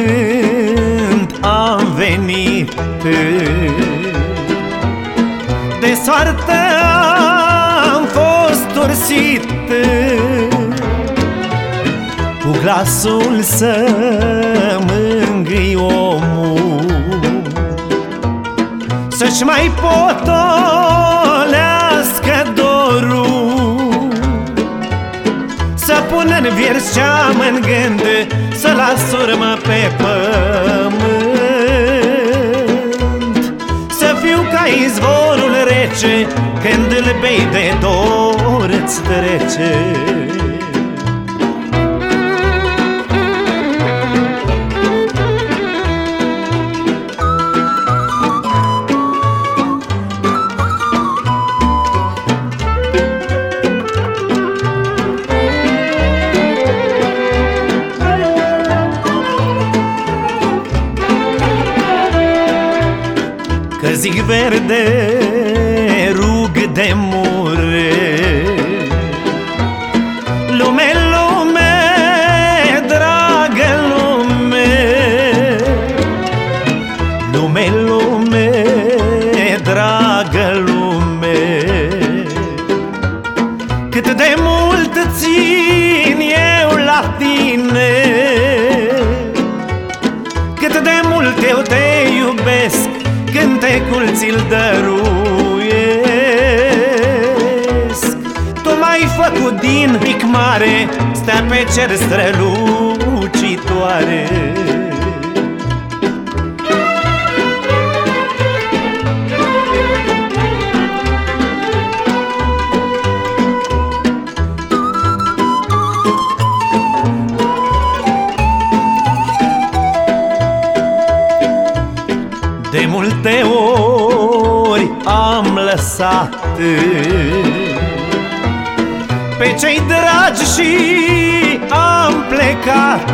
lume când am venit De soartă am fost ursit Cu glasul să mângâi omul Să-și mai potolească dorul Să pună în viers ce-am în gând Să las urmă pe pământ. Să fiu ca izvorul rece Când îl bei de dor îți trece Că zic verde, rug de mure cântecul ți-l dăruiesc. Tu m-ai făcut din pic mare Stea pe cer strălucitoare. De multe ori am lăsat. Pe cei dragi și am plecat.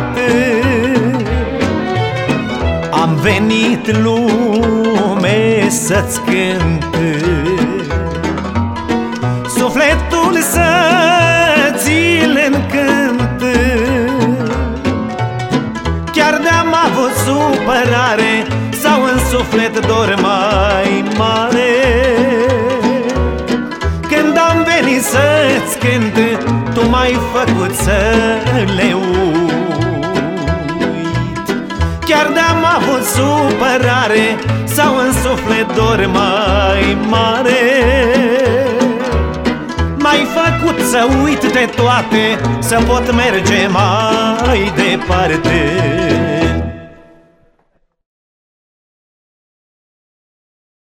Am venit lume să-ți cânt. Sufletul să supărare Sau în suflet dor mai mare. Când am venit să-ți cânt Tu m-ai făcut să le uit. Chiar de-am avut supărare Sau în suflet dor mai mare. M-ai făcut să uit de toate Să pot merge mai departe